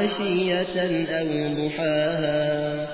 عشية أو ضحاها